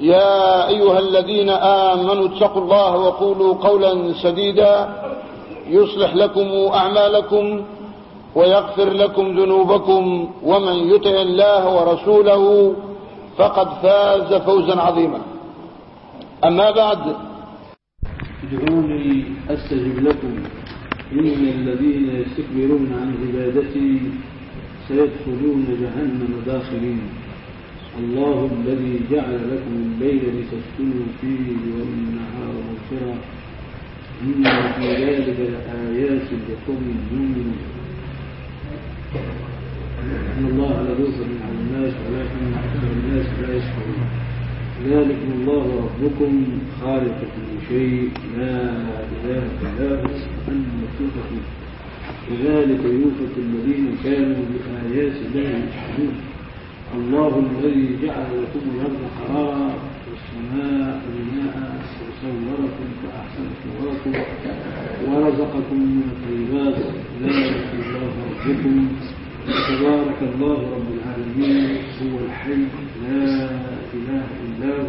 يا أيها الذين آمنوا اتقوا الله وقولوا قولا سديدا يصلح لكم أعمالكم ويغفر لكم ذنوبكم ومن يطع الله ورسوله فقد فاز فوزا عظيما. أما بعد ادعوني أستجب لكم. إن الذين يستكبرون عن عبادتي سيدخلون جهنم داخلين. الله الذي جعل لكم الليل لتسكنوا فيه والنهار مبصرا إن في ذلك لآيات لقوم يؤمنون. إن الله لذو على الناس ولكن أكثر الناس لا يشكرون. ذلكم الله ربكم خالق كل شيء. لا إله إلا هو أن تؤفكون كذلك يوفك الذين كانوا بآيات الله يجحدون الله الذي جعل لكم الأرض قرارا والسماء بناء وصوركم فأحسن صوركم ورزقكم من الطيبات. ذلك الله ربكم. تبارك الله رب العالمين. هو الحي لا إله إلا هو.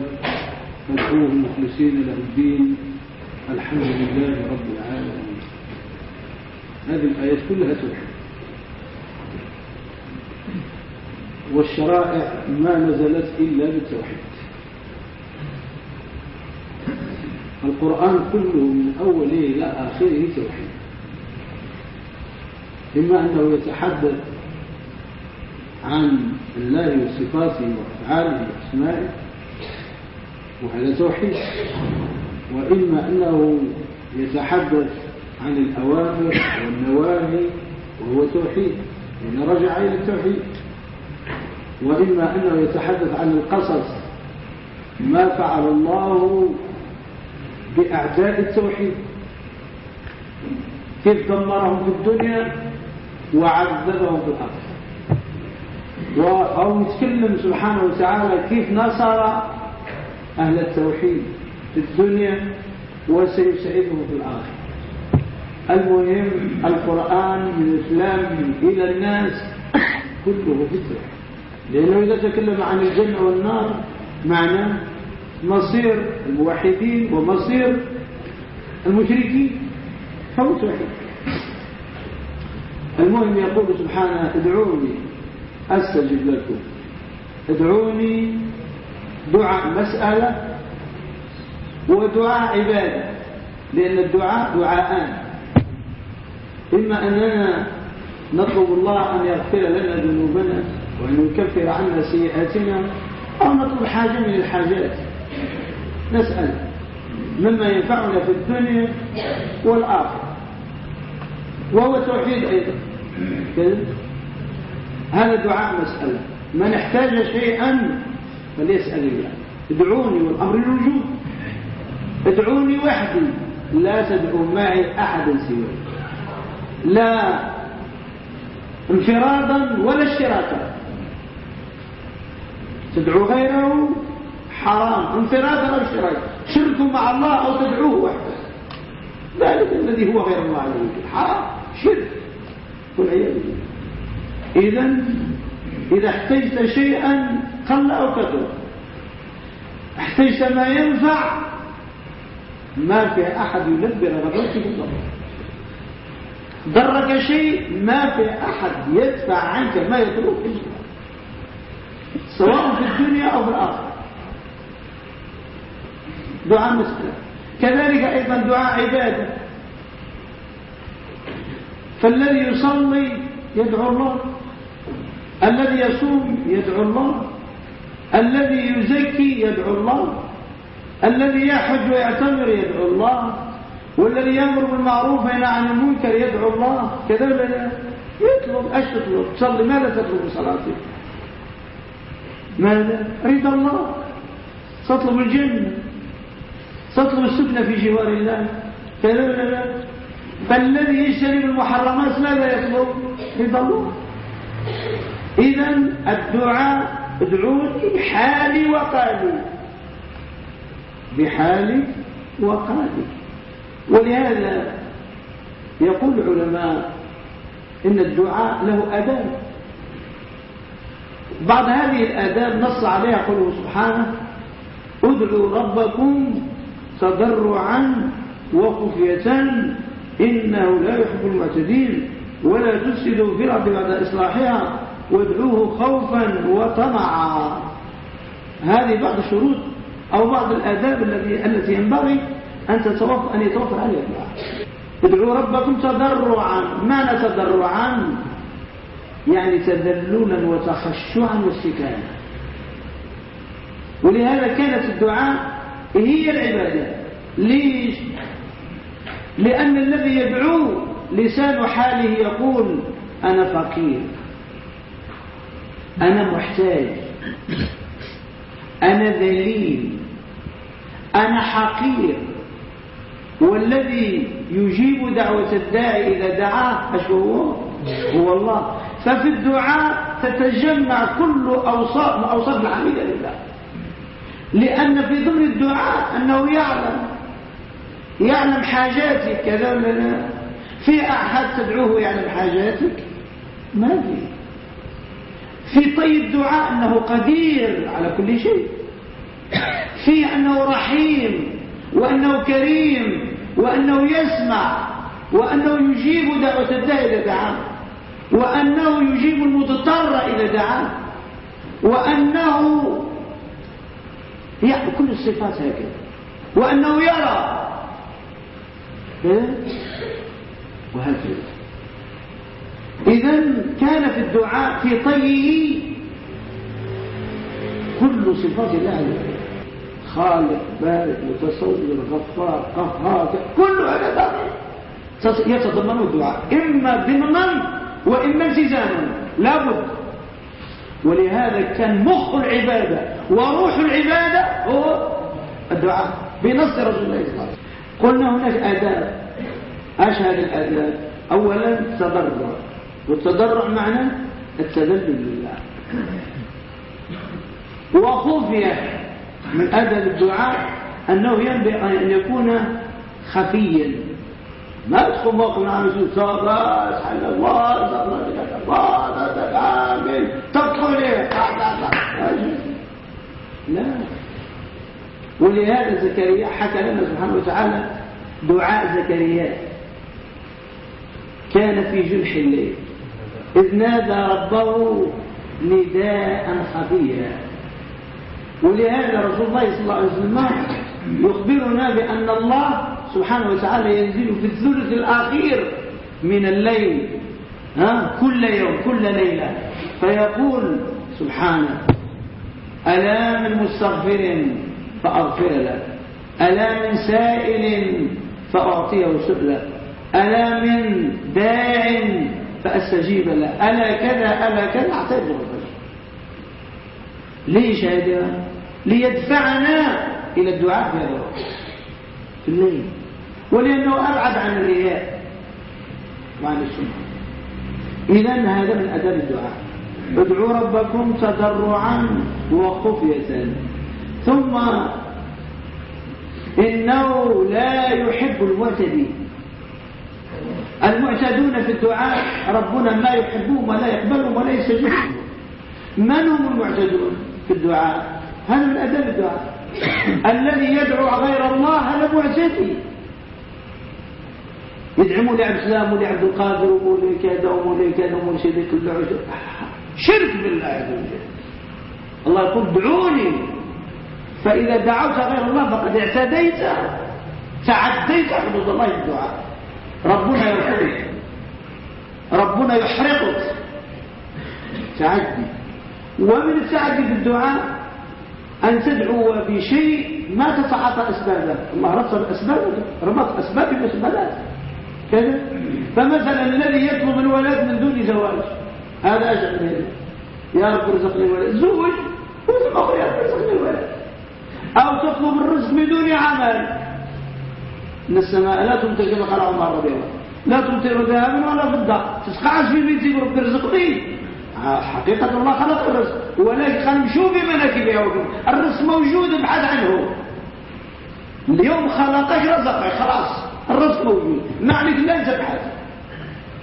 فادعوه مخلصين له الدين. الحمد لله رب العالمين. هذه الآيات كلها توحيد والشرائع ما نزلت إلا بالتوحيد. القرآن كله من أوله إلى آخره توحيد. إما أنه يتحدث عن الله وصفاته وأفعاله وأسمائه وهذا توحيد وإما أنه يتحدث عن الأوامر والنواهي وهو توحيد لأن رجع إلى التوحيد. وإما أنه يتحدث عن القصص ما فعل الله بأعداء التوحيد. كيف دمرهم في الدنيا وعذبهم في الآخرة. أو يتكلم سبحانه وتعالى كيف نصر أهل التوحيد في الدنيا وسيسعدهم في الآخرة. المهم القرآن من الإسلام إلى الناس كله في التوحيد لأنه إذا تكلم عن الجنة والنار معنى مصير الموحدين ومصير المشركين فهو المهم يقول سبحانه ادعوني أستجب لكم. ادعوني دعاء مسألة ودعاء عبادة لأن الدعاء دعاءان. إما أننا نطلب الله أن يغفر لنا ذنوبنا وأن يكفر عنا سيئاتنا أو نطلب حاجة من الحاجات. نسأل. مما ينفعنا في الدنيا والآخرة. وهو توحيد أيضا. هذا دعاء مسألة. من احتاج شيئا فليسأل الله. ادعوني والأمر الوجود ادعوني وحدي. لا تدعو معي أحدا سواي. لا انفرادا ولا اشتراكا. تدعو غيره حرام. انفرادا أو اشتراكا شرك مع الله أو تدعوه وحده. ذلك الذي هو غير الله عز وجل حرام. شرك. والعياذ بالله. اذا إذا احتجت شيئا قل أو كثر. احتجت ما ينفع ما في أحد يدبر رغبتك بالضبط ضرك شيء ما في أحد يدفع عنك ما يطلبك الا سواء في الدنيا أو في الآخرة. دعاء مسألة كذلك أيضا دعاء عبادة. فالذي يصلي يدعو الله. الذي يصوم يدعو الله. الذي يزكي يدعو الله. الذي يحج ويعتمر يدعو الله. والذي يأمر بالمعروف وينهى عن المنكر يدعو الله. كذا يطلب إيش تطلب تصلي ماذا تطلب بصلاتك ماذا؟ رضا الله. تطلب الجنة. تطلب السكنة في جوار الله. كذا ولا لا؟ فالذي المحرمات ماذا يطلب؟ رضا الله. إذا الدعاء ادعوني بحالي وقالي بحالي وقالي ولهذا يقول العلماء إن الدعاء له أداب بعض هذه الآداب نص عليها قوله سبحانه أدعوا ربكم تضرعا وخفية إنه لا يحب المعتدين ولا تفسدوا في الأرض بعد إصلاحها وادعوه خوفا وطمعا. هذه بعض الشروط أو بعض الآداب التي ينبغي أن تتوفر أن يتوفر عليها. أدعوا ربكم تضرعا. ما تضرعا؟ يعني تذللا وتخشعا واستكانا ولهذا كانت الدعاء هي العبادة. ليش؟ لأن الذي يدعو لسان حاله يقول أنا فقير أنا محتاج أنا ذليل أنا حقير. والذي يجيب دعوة الداعي إذا دعاه هو هو الله. ففي الدعاء تتجمع كل أوصاف أوصاف الحميدة لله. لأن في ضمن الدعاء أنه يعلم. يعلم حاجاتك كذا ولا لا في أحد تدعوه يعلم حاجاتك؟ ما في في طي الدعاء أنه قدير على كل شيء. في أنه رحيم وأنه كريم وأنه يسمع وأنه يجيب دعوة الداعي إذا دعاه. وأنه يجيب المضطر إذا دعاه وأنه كل الصفات هكذا. وأنه يرى. إيه؟ وهكذا. إذا كان في الدعاء في طيه كل صفات الله خالق بارك متصور غفار قهار كل هذا يتضمن الدعاء. إما ضمنا وإما التزاما لابد. ولهذا كان مخ العبادة وروح العبادة هو الدعاء بنص رسول الله صلى الله عليه وسلم. قلنا هناك آداب. أشهد الآداب. أولا تضرع والتضرع معنى التذلل لله. وخفية من أدب الدعاء أنه ينبغي أن يكون خفيا. ما تدخل موقف عن رسول صلاة سبحان الله الله آمين تدخل لا. ولهذا زكريا حكى لنا سبحانه وتعالى دعاء زكريا. كان في جنح الليل. إذ نادى ربه نداء خفيا. ولهذا رسول الله صلى الله عليه وسلم يخبرنا بأن الله سبحانه وتعالى ينزل في الثلث الأخير من الليل ها؟ كل يوم كل ليلة. فيقول سبحانه ألا من مستغفر فأغفر له. ألا من سائل فأعطيه سؤلا ألا من داع فأستجيب له. ألا كذا ألا كذا أعطيه الفجر ليش هذا ليدفعنا إلى الدعاء في هذا الوقت. في الليل. ولأنه أبعد عن الرياء. وعن السنة إذا هذا من أدب الدعاء. ادعوا ربكم تضرعا وخفية. ثم إنه لا يحب المعتدين. المعتدون في الدعاء ربنا ما يحبهم ولا يقبلهم ولا يستجيبهم من هم المعتدون في الدعاء؟ هذا من أدب الدعاء. الذي يدعو غير الله هذا معتدي يدعموا لعب سلام ولعبد القادر ومولي كذا ومولي كذا ومولي كذا كل شرك بالله عز وجل. الله يقول دعوني فإذا دعوت غير الله فقد اعتديت. تعديت حدود الله الدعاء. ربنا يرحمك. ربنا يحرقك. تعدي. ومن التعدي في الدعاء أن تدعو بشيء ما تتعاطى أسبابه. الله رتب أسبابه ربط أسباب الأسبابات كذا فمثلا الذي يطلب الولد من دون زواج هذا أجل منه يا رب ارزقني الولد. زوج أقول يا رب ارزقني الولد. أو تطلب الرزق من دون عمل. إن السماء لا تمطر كما قال عمر رضي الله لا تمطر ذهبا ولا فضة. تسقعش في بيتي رب ارزقني. حقيقة الله خلق الرزق. ولكن قال مشوا بمناكبها الرزق موجود ابحث عنه. اليوم خلقك رزقك خلاص. الرزق موجود. ما عليك لا تبحث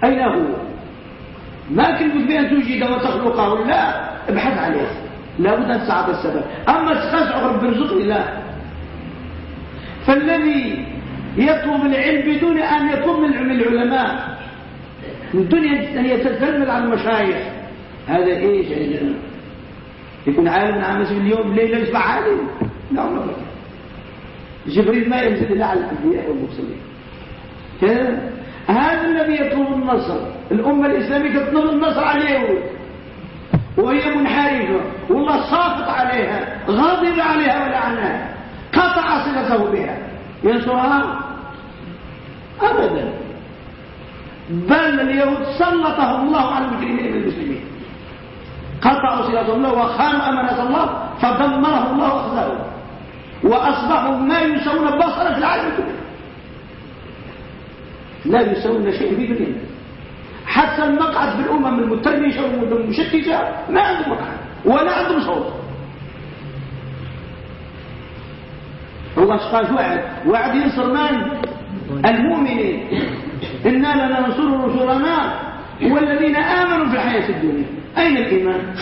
أين هو؟ ما كلمة بأن توجد وتخلقه لا ابحث عليه. لابد أن تسعى السبب. أما تخشع رب ارزقني لا. فالذي يطلب العلم بدون أن يطلب من العلماء. من دون أن يتزلل على المشايخ. هذا يا جماعة؟ يكون عالم عامس اليوم ليلة يصبح عالم. لا والله جبريل ما ينزل إلا على الأنبياء والمرسلين. هذا الذي يطلب النصر. الأمة الإسلامية تطلب النصر عليه وهي منحرفة. والله صافط عليها غاضب عليها ولعنها. قطع صلته بها. ينصرها أبدا. بل اليهود سلطهم الله على المجرمين المسلمين قطعوا صلة الله وخانوا أمانة الله فدمره الله وأخذهم. وأصبحوا ما يسوون بصرة في العالم كله. لا يسوون شيء في دنيا. حتى المقعد في الأمم المترمشة والمشتتة ما عندهم مقعد ولا عندهم صوت. الله قال وعد. وعد ينصر من؟ المؤمنين. إنا لننصر رسلنا والذين آمنوا في الحياة الدنيا. أين الإيمان؟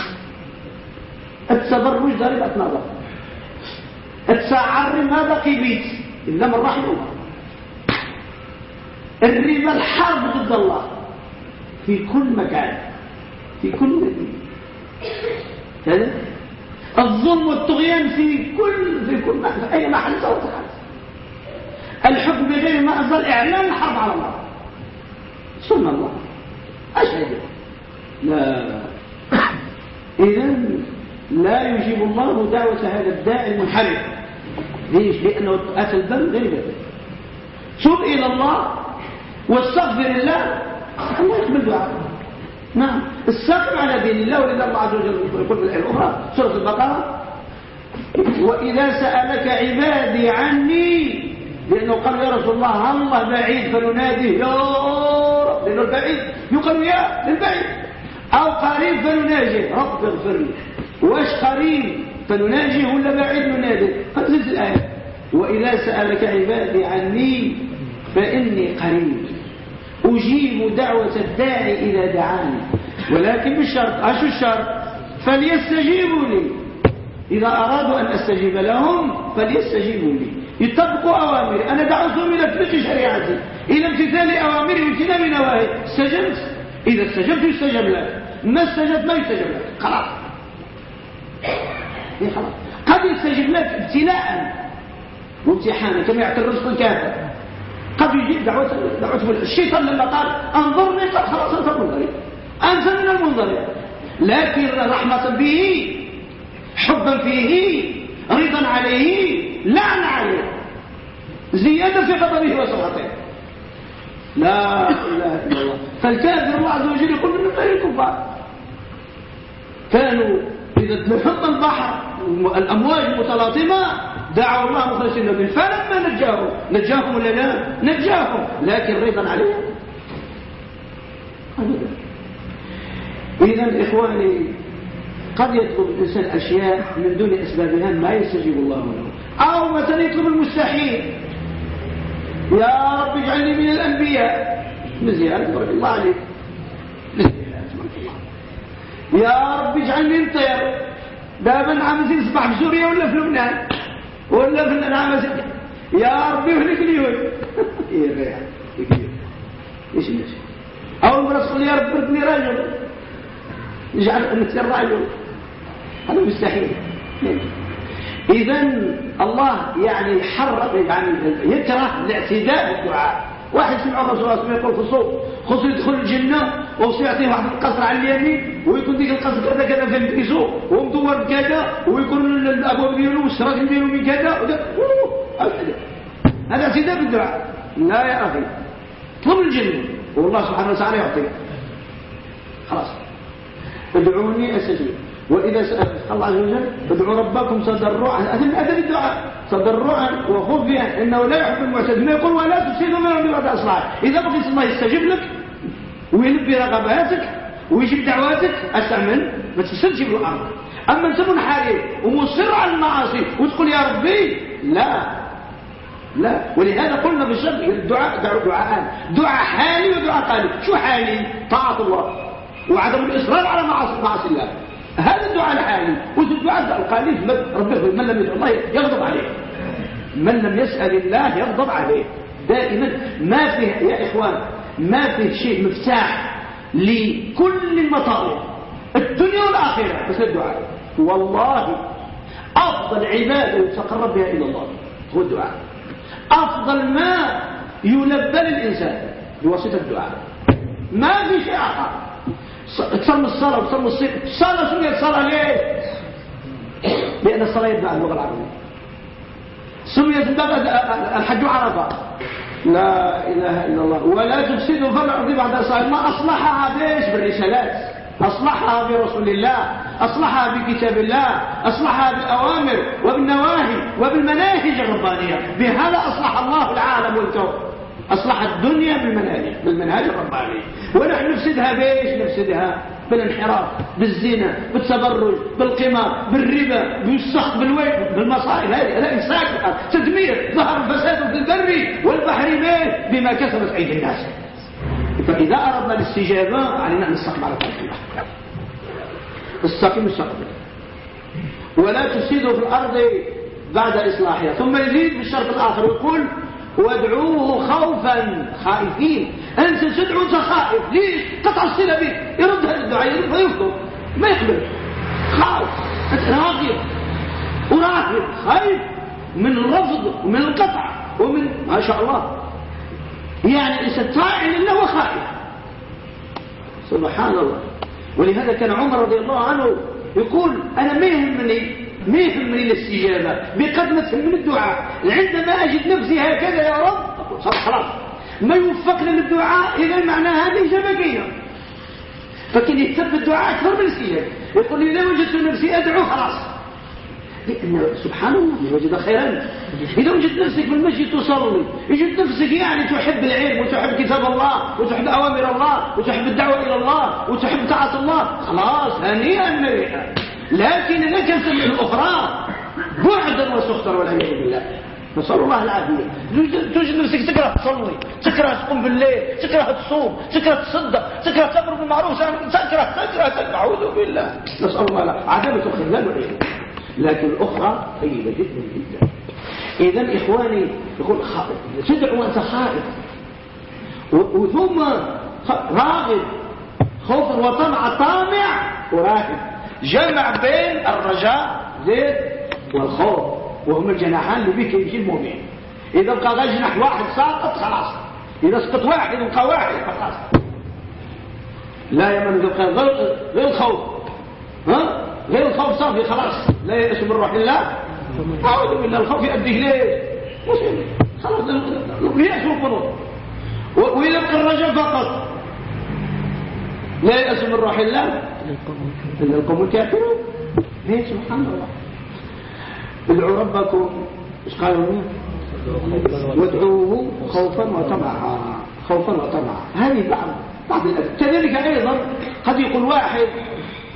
التبرج ضريبة نظر التسعر ما بقي بيت إلا من رحم الله. الربا الحرب ضد الله. في كل مكان. في كل كذا الظلم والطغيان في كل في كل في أي محل سوى الحكم بغير ما انزل إعلان الحرب على الله. سنة الله. أشهد. لا. اذا لا يجيب الله دعوة هذا الداعي المنحرف. ليش؟ لأنه اتى البر غير ذلك تب إلى الله واستغفر الله. الله يقبل دعاء نعم. استقم على دين الله ولله الله عز وجل يقول في الآية الأخرى. سورة البقرة. وإذا سألك عبادي عني لأنه قال يا رسول الله الله بعيد فنناديه يا رب. لأنه البعيد. يقال يا للبعيد. أو قريب فنناجيه. رب اغفر لي. واش قريب فنناجيه ولا بعيد ننادي؟ قد الآية. وإذا سألك عبادي عني فإني قريب. أجيب دعوة الداعي إذا دعاني. ولكن بالشرط أشو الشرط؟ فليستجيبوا لي إذا أرادوا أن أستجيب لهم فليستجيبوا لي يطبقوا أوامري. أنا دعوتهم إلى تطبيق شريعتي إلى امتثال أوامري واجتناب نواهي. استجبت؟ إذا استجبت يستجب لك. ما استجبت ما يستجب لك. خلاص. قد يستجيب لك ابتلاء. وامتحانا كما يعطي الرزق الكافر قد يجيب دعوة دعوة الشيطان لما قال أنظرني قد خلاص انت منظري أنت من المنظرين. لكن رحمة به حبا فيه رضا عليه لعن عليه. زيادة في غضبه وسخطه لا إله إلا الله. فالكافر الله عز وجل يقول من غير الكفار. كانوا تلحق البحر الامواج متلاطمة دعوا الله مخلصين له فلما نجاهم نجاهم ولا لا؟ نجاهم. لكن رضا عليهم. إذا إخواني قد يطلب الإنسان أشياء من دون أسبابها ما يستجيب الله له. أو مثلا يطلب المستحيل. يا رب اجعلني من الأنبياء. مزيان الله عليك يا رب اجعلني نطير دابا عم يصبح في سوريا ولا في لبنان؟ ولا في الانعام يا ربي اهلك اليهود إيه الريح إيش الناس أول مرة تقول يا رب ارثني رجل. يجعل انك رجل هذا مستحيل. اذا الله يعني حرق يعني يكره الاعتداء بالدعاء واحد سمع الرسول صلى الله عليه وسلم يقول خصو خصو يدخل الجنة وخصو يعطيه واحد القصر على اليمين. ويكون ديك القصر كذا كذا في البيسو ومدور بكذا ويكون الأبواب ديالو والشراك ديالو من كذا هذا سيدة بالدعاء لا يا أخي. طلب الجنة. والله سبحانه وتعالى يعطيك. خلاص. ادعوني أستجيب. وإذا سالت الله عز وجل ادعوا ربكم تضرعا هذا الدعاء. تضرعا وخفيا. إنه لا يحب المعتد ما يقول ولا تفسدوا من ربي بعد اصلاح إذا بغيت الله يستجيب لك ويلبي رغباتك ويجيب دعواتك؟ استعمل ما تفسدش في الأرض أما أنت منحرف ومصر على المعاصي وتقول يا ربي لا. لا. ولهذا قلنا بالشرط الدعاء دعاء دعاء حالي ودعاء قالب شو حالي؟ طاعة الله وعدم الإصرار على معاصي الله. هذا الدعاء الحالي. والدعاء القليل من لم يدعو الله يغضب عليه. من لم يسأل الله يغضب عليه. دائما ما فيه يا إخوان ما فيه شيء مفتاح. لكل المطالب الدنيا والآخرة. بس الدعاء والله أفضل عبادة يتقرب بها إلى الله. هو الدعاء أفضل ما يلبى للإنسان. بواسطة الدعاء ما في شيء آخر. تصلي الصلاة وتصلي الصيام الصلاة سميت صلاة ليه؟ لأن الصلاة يتبع اللغة العربية. سميت الحج عرفة لا إله إلا الله. ولا تفسدوا في الأرض بعد إصلاحها ما أصلحها بإيش؟ بالرسالات. أصلحها برسول الله. أصلحها بكتاب الله. أصلحها بالأوامر وبالنواهي وبالمناهج الربانية. بهذا أصلح الله العالم والكون أصلح الدنيا بالمنهج بالمنهج الرباني. ونحن نفسدها بإيش؟ نفسدها بالانحراف بالزنا بالتبرج بالقمار بالربا بالسخط بالويل بالمصائب. هذه لا إمساك تدمير ظهر الفساد في البر والبحر بما كسبت أيدي الناس. فإذا أردنا الاستجابة علينا أن نستقبل على الله استقيم استقبل ولا تفسدوا في الأرض بعد إصلاحها. ثم يزيد بالشرط الآخر. يقول وادعوه خوفا. خائفين. أنت تدعو أنت خائف. ليش؟ قطع الصله بك يرد هذا الدعاء يرد فيرفض ما يقبل. خاف أنت راغب. وراغب. خايف. من الرفض ومن القطع ومن ما شاء الله. يعني الانسان طائع لله وخائف سبحان الله. ولهذا كان عمر رضي الله عنه يقول أنا ما يهمني ما يهمني الاستجابة بقد ما تهمني الدعاء. عندما أجد نفسي هكذا يا رب خلاص. ما يوفقني للدعاء إذا معنى هذه إجابة فكان يهتم بالدعاء أكثر من الاستجابة يقول لي إذا وجدت نفسي أدعو خلاص. لأن سبحان الله وجد خيرا. إذا وجدت نفسك في المسجد تصلي وجدت نفسك يعني تحب العلم وتحب كتاب الله وتحب أوامر الله وتحب الدعوة إلى الله وتحب طاعة الله خلاص هنيئا مريحا لكن لك الأخرى بعدا وسخطا والعياذ بالله نسأل الله العافية. توجد نفسك تكره تصلي تكره تقوم بالليل تكره تصوم تكره تصدق تكره تأمر بالمعروف. تكره تكره أعوذ بالله. نسأل الله العافية. عدمة الخذلان والعياذ لكن الأخرى طيبة جدا جدا. إذا إخواني يقول تدعو وأنت خائف. وثم راغب. خوفا وطمع طامع وراهب. جمع بين الرجاء والخوف وهم الجناحان اللي بك يمشي المؤمن إذا بقى غير جناح واحد ساقط خلاص. إذا سقط واحد يبقى واحد خلاص. لا يا من يبقى غير الخوف. ها؟ غير الخوف صافي خلاص. لا يأس من روح الله أعوذ بالله الخوف يؤدي إليه. خلاص يأس والقنوط ويبقى الرجاء فقط. لا يأس من روح الله إلا القوم الكافرون. ليه؟ سبحان الله. ادعوا ربكم. إيش قالوا؟ وادعوه خوفا وطمعا. خوفا وطمعا. هذه بعض بعض كذلك أيضا قد يقول واحد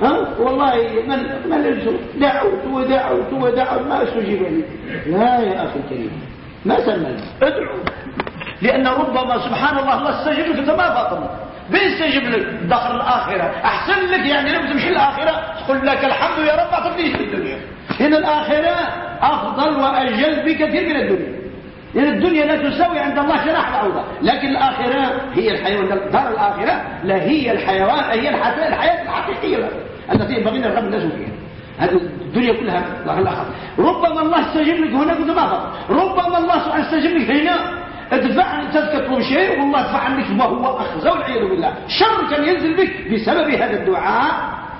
ها؟ والله من من دعوت ودعوت ودعوت ما أستجيب لي لا يا أخي الكريم. ما سمى ادعو. لأن ربما سبحان الله الله استجيب لك ما فاطمة. بيستجيب لك دخل الآخرة. أحسن لك يعني لما تمشي الآخرة تقول لك الحمد يا رب في الدنيا. هنا الآخرة أفضل وأجل بكثير من الدنيا. لأن الدنيا لا تساوي عند الله جناح الأوضة لكن الآخرة هي الحيوان دار الآخرة لا هي الحيوان هي الحياة الحقيقية. التي ينبغي أن نرغب الناس فيها. هذه الدنيا كلها ربما الله استجيب لك هنا كنت ما ربما الله سبحانه استجيب لك هنا ادفع انت تطلب شيء والله أدفع عنك ما هو أخزى والعياذ بالله. شر كان ينزل بك بسبب هذا الدعاء.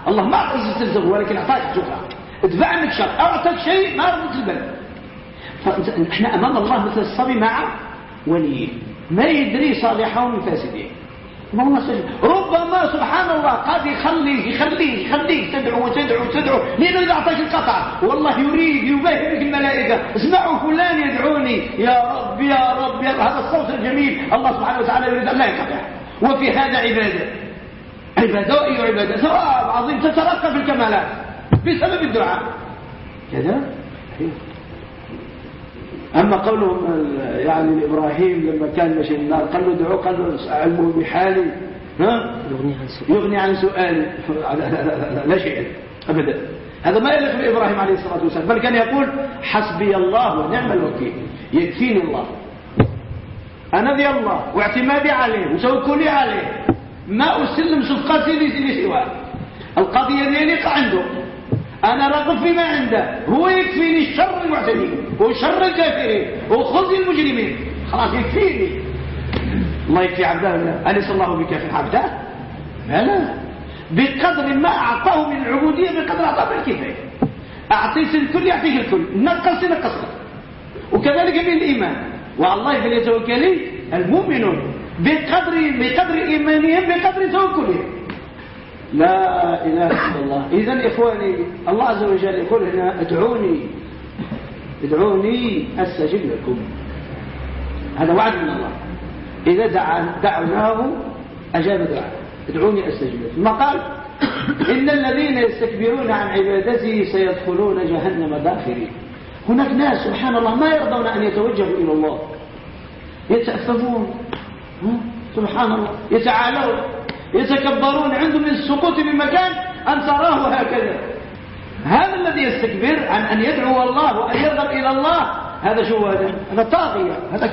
الله ما اعطاك الزلزال ولكن أعطاك الشفاء ادفع عنك شر. اعطاك شيء ما ردت البلد. فاحنا أمام الله مثل الصبي مع وليه ما يدري صالحه من فاسده ما هو ربما سبحان الله قد يخليه يخليه يخليه. تدعو وتدعو وتدعو لأنه إذا أعطاك القطع؟ والله يريد يباهي بك الملائكة. اسمعوا فلان يدعوني. يا رب يا رب يا رب. هذا الصوت الجميل. الله سبحانه وتعالى يريد أن لا ينقطع. وفي هذا عبادة. عبادة وأي عبادة. ثواب عظيم. تترقى في الكمالات. بسبب الدعاء. كذا؟ أما قولهم يعني لإبراهيم لما كان مشي النار قال له دعوه قال له علمه بحالي. ها؟ يغني عن سؤالي. لا شيء أبدا. هذا ما يليق بإبراهيم عليه الصلاة والسلام بل كان يقول حسبي الله ونعم الوكيل يكفيني الله. أنا ذي الله واعتمادي عليه وتوكلي عليه. ما أسلم صفقتي لسواه القضية ذلك عنده. أنا راغب فيما عنده. هو يكفيني شر المعتدين وشر الكافرين وخزي المجرمين. خلاص يكفيني الله يكفي عبده أليس الله بكاف عبده؟ لا بقدر ما أعطاه من العبودية بقدر أعطاه من الكفاية. أعطيت الكل يعطيك الكل. نقص نقص وكذلك بالإيمان والله فليتوكل المؤمنون بقدر بقدر إيمانهم بقدر توكلهم. لا إله إلا الله. إذا إخواني الله عز وجل يقول هنا ادعوني ادعوني أستجب لكم. هذا وعد من الله. إذا دعا دعوناه أجاب دعاء ادعوني أستجب لكم. ما قال؟ إن الذين يستكبرون عن عبادتي سيدخلون جهنم داخرين. هناك ناس سبحان الله ما يرضون أن يتوجهوا إلى الله. يتأثمون سبحان الله. يتعالون. يتكبرون عندهم السقوط من مكان أن تراه هكذا. هذا الذي يستكبر عن أن يدعو الله وأن يرغب إلى الله هذا شو هذا؟ هذا طاغية هذا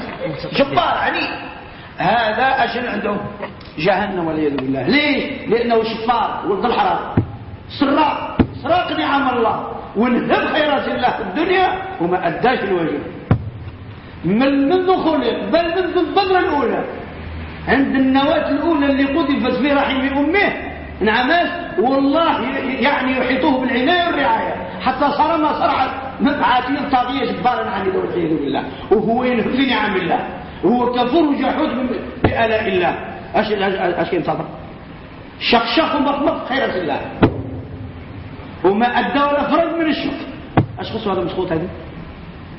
جبار عنيد. هذا أشن عنده جهنم والعياذ بالله. ليه لأنه شفار ولد الحرام. سراق. سراق نعم الله. ونهب خيرات الله في الدنيا وما أداش الواجب من منذ خلق بل منذ البذرة الأولى. عند النواة الأولى اللي قذفت في رحم أمه. انعماس والله يعني يحيطوه بالعناية والرعاية. حتى صار ما صار مبعاتيا طاغية جبارا عن والعياذ بالله. وهو في نعم الله. هو كفور وجحود بآلاء الله. اش اش ينتظر شخشخ ومطمط خيرة الله. وما أدى ولا فرد من الشق. اش خصوا هذا مسخوط هذا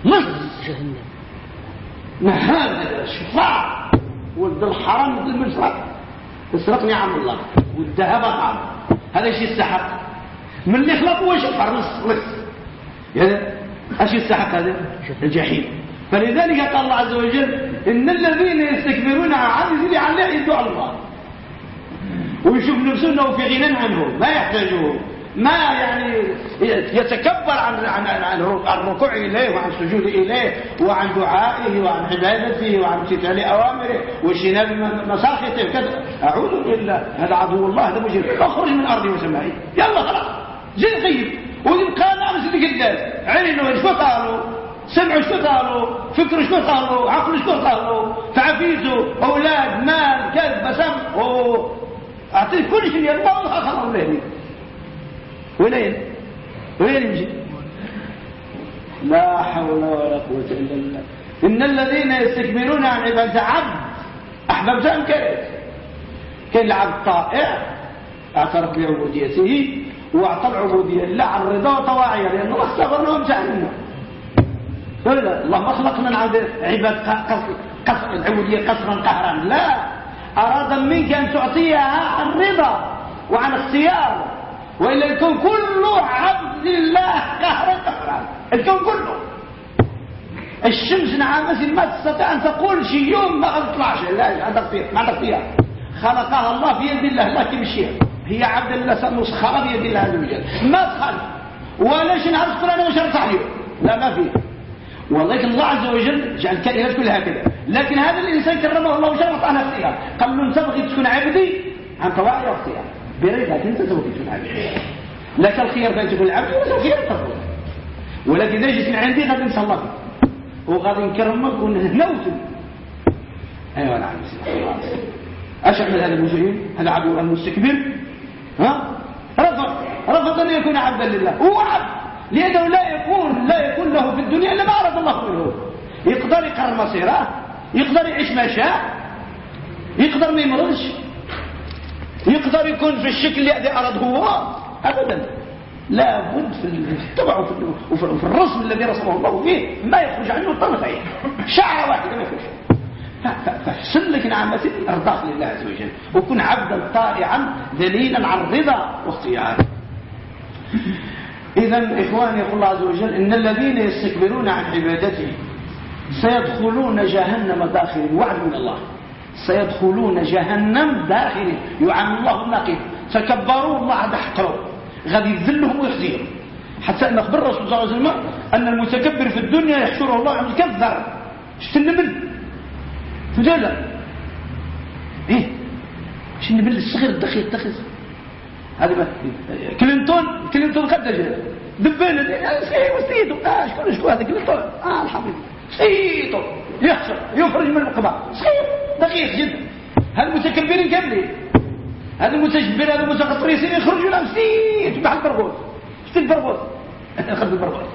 مص جهنم. هذا؟ الشفاء ولد الحرام ولد المسرق تسرق نعم الله والذهب طعم هذا شيء يستحق من اللي خلق واش فرنس نص هذا إيش يستحق هذا؟ الجحيم. فلذلك قال الله عز وجل إن الذين يستكبرون عن ذي الله يدعو على الله. ويشوف نفسه انه في غنى عنه ما يحتاجه ما يعني يتكبر عن عن عن الركوع إليه وعن السجود إليه وعن دعائه وعن عبادته وعن امتثال أوامره واجتناب مساخطه كذا أعوذ بالله هذا عدو الله هذا مجرم. أخرج من أرضي وسمائي. يلا خلاص. زي طيب. ويبقى نعم اللي قدام عينه شو قالوا؟ سمعوا شو قالوا؟ فكروا شو قالوا؟ عقلوا شو قالوا؟ تعفيزوا أولاد مال كذب سم اعطيه كل شيء الله خلاص وين وين يمشي لا حول ولا قوة إلا بالله. إن الذين يستكبرون عن عبادة عبد أحببت أم كرهت كان العبد طائع؟ اعترف بعبوديته واعطى العبودية لله عن رضا وطواعية لأنه الله استغفر لهم جهنم فلا الله ما خلقنا عباد قصر العبودية قصرا قهرا. لا أراد منك أن تعطيها عن رضا وعن اختيار وإلا الكون كله عبد الله قهرا قهرا الكون كله. الشمس نعم ما تستطيع أن تقول شي يوم ما تطلعش لا عندك فيها ما عندك فيها خلقها الله في يد الله لا تمشيها هي عبد الله مسخرة بيد الله عز وجل. ما ولا شي نهار تقول أنا وش عليه لا ما فيه. والله الله عز وجل جعل الكائنات كلها هكذا لكن هذا الإنسان كرمه الله وشرط على اختيار قال له تبغي تكون عبدي؟ عن طواعي واختيار برضاك انت سوف تكون عبد لك الخير بين تكون العبد ولك الخير تقول ولكن إذا جيت من عندي غادي نصلك وغادي نكرمك ونهنوك أيوه نعم. إيش يعمل هذا المجرم هذا عدو المستكبر. ها؟ رفض. رفض أن يكون عبدا لله. هو عبد. لأنه لا يكون لا يكون له في الدنيا إلا ما اراد الله منه. يقدر يقرر مصيره يقدر يعيش ما شاء يقدر ما يمرضش. يقدر يكون في الشكل الذي اراد هو ابدا. لا بد في الطبع وفي الرسم الذي رسمه الله فيه ما يخرج عنه طرفين شعره واحدة ما يخرج فاحسن لك نعمتي ارضاك لله عز وجل. وكن عبدا طائعا دليلا عن الرضا واختيار اذا إخواني يقول الله عز وجل إن الذين يستكبرون عن عبادته سيدخلون جهنم داخل وعد من الله. سيدخلون جهنم داخل يعامل الله النقيض تكبروا الله تحقروا غادي يذلهم ويخزيهم. حتى أن أخبر الرسول صلى الله عليه وسلم أن المتكبر في الدنيا يحشره الله عند كذر. شفت النمل فجأة إيه؟ شو النمل الصغير الدقيق الدقيق؟ هذا كلينتون؟ كلينتون قد جاء دبانة سيدو آه شكون شكون هذا كلينتون. آه الحبيب سيدو يخسر يخرج من القبع صغير دقيق جدا. هذا المتكبرين كاملين. هذا المتجبر هذا المتغطرسين يخرجوا لهم سيد بحال البرغوث شفت البرغوث خذ البرغوث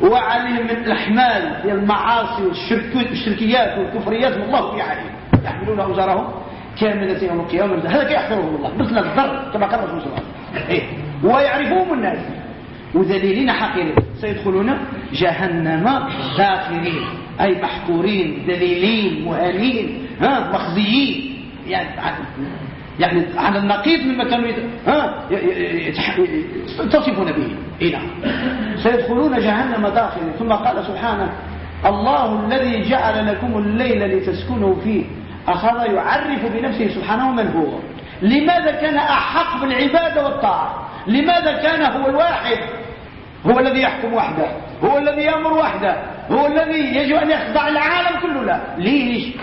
وعليهم من الأحمال ديال المعاصي والشركيات والكفريات والله يعلم يحملون أوزارهم كاملة يوم القيامة. هذا يحفظهم الله. مثل الذر كما قال صلى الله عليه إيه؟ ويعرفهم الناس. وذليلين حقيرين سيدخلون جهنم داخرين أي محقورين ذليلين مهانين ها مخزيين. يعني يعني على النقيض مما كانوا. ها يتصفون به. إيه نعم. سيدخلون جهنم داخرين ثم قال سبحانه الله الذي جعل لكم الليل لتسكنوا فيه. أخذ يعرف بنفسه سبحانه من هو. لماذا كان أحق بالعبادة والطاعة؟ لماذا كان هو الواحد؟ هو الذي يحكم وحده. هو الذي يأمر وحده. هو الذي يجب أن يخضع العالم كله. له ليش؟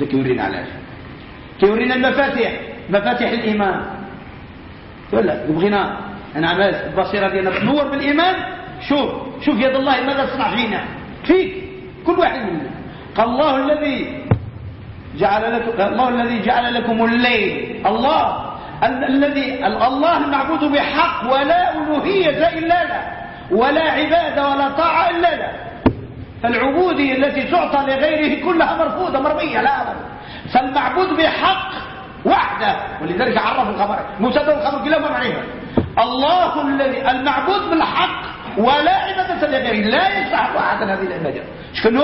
ده كيورينا علاش كيورينا المفاتيح. مفاتيح الإيمان. ولا بغينا أنا البصيرة ديالنا تنور بالإيمان. شوف شوف يد الله ماذا تصنع فينا؟ فيك. كل واحد منا. قال الله الذي جعل لكم الله الذي جعل لكم الليل. الله الذي الله المعبود بحق ولا ألوهية إلا له. ولا عبادة ولا طاعة إلا له. فالعبودية التي تعطى لغيره كلها مرفوضة مرمية لا أمر فالمعبود بحق وحده. ولذلك عرف الخبر. مبتدا الخبر كلاهما معرفة الله الذي المعبود بالحق ولا عبادة لغيره. لا يصلح أحد هذه العبادة. شكون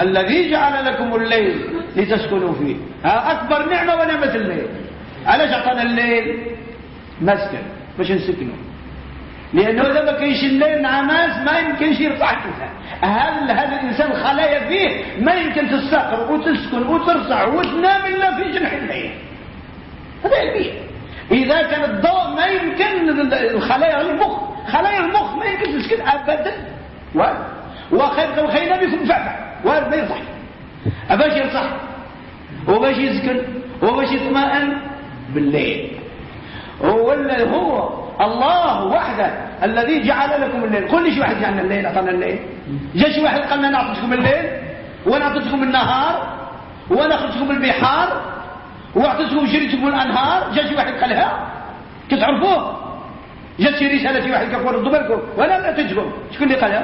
الذي جعل لكم الليل لتسكنوا فيه. ها أكبر نعمة ونعمة الليل. علاش عطانا الليل؟ مسكن. باش نسكنوا لأنه إذا ما كاينش الليل نعماس ما يمكنش يرفع كفاه هل هذا الإنسان خلايا فيه؟ ما يمكن تستقر وتسكن وترصع وتنام إلا في جنح الليل. هذا علميا إذا كان الضوء ما يمكن الخلايا المخ خلايا المخ ما يمكن تسكن أبدا. وخير الخينا بيكون فعفع وارد ما يصح أباش يصح وباش يسكن. وباش يطمئن بالليل. هو هو الله وحده الذي جعل لكم الليل. كل شيء واحد جعلنا الليل اعطانا الليل. جا شي واحد قال لنا نعطيكم الليل وأنا اعطيتكم النهار وأنا البحار وأعطيتكم جريتكم الأنهار. جا شي واحد قالها كتعرفوه؟ جات شي رسالة شي واحد كيقول ردوا بالكم وأنا لا تجبوا شكون اللي قالها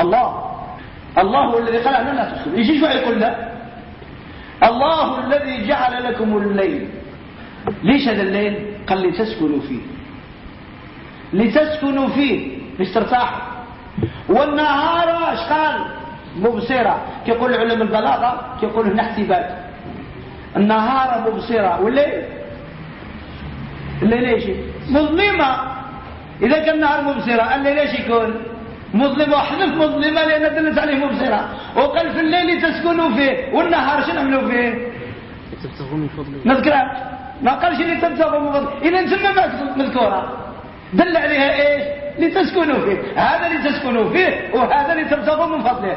الله. الله هو الذي قال أنا لا تدخل يجي شو يقول لا؟ الله الذي جعل لكم الليل. ليش هذا الليل؟ قال لتسكنوا فيه. لتسكنوا فيه مش ترتاحوا والنهار اش قال مبصرة كيقول علم البلاغة؟ كيقول هنا احتباك. النهار مبصرة. والليل؟ الليل إيش؟ مظلمة. إذا كان النهار مبصرة الليل إيش يكون؟ مظلمة. وحذف مظلمة لأن دلت عليه مبصرة. وقال في الليل تسكنوا فيه. والنهار شنو عملوا فيه؟ تبتغوا من فضله. نذكرها ما قالش اللي تبتغوا من فضله. إذا نسمى مذكورة؟ دل عليها إيش؟ لتسكنوا فيه. هذا لتسكنوا فيه وهذا لتبتغوا من فضله.